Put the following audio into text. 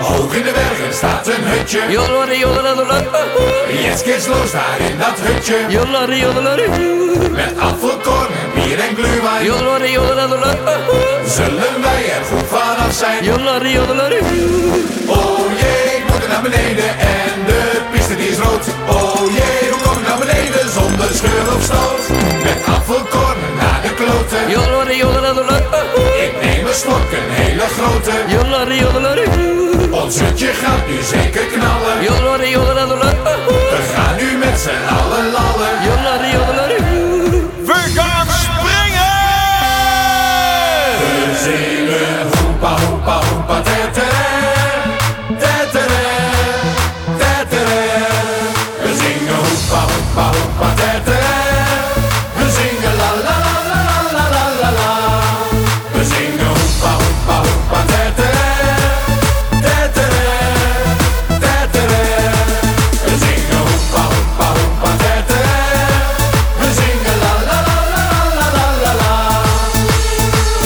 Hoog in de bergen staat een hutje. Jetskis los daar in dat hutje. Met afvalkorn en bier en gluwijn. Zullen wij er goed vanaf zijn? Oh jee, ik moet er naar beneden Jollere, jollere, Ik neem een slok, een hele grote. Jollere, jollere. Ons hutje gaat nu zeker knallen. Jollere, jollere, We gaan nu met z'n allen.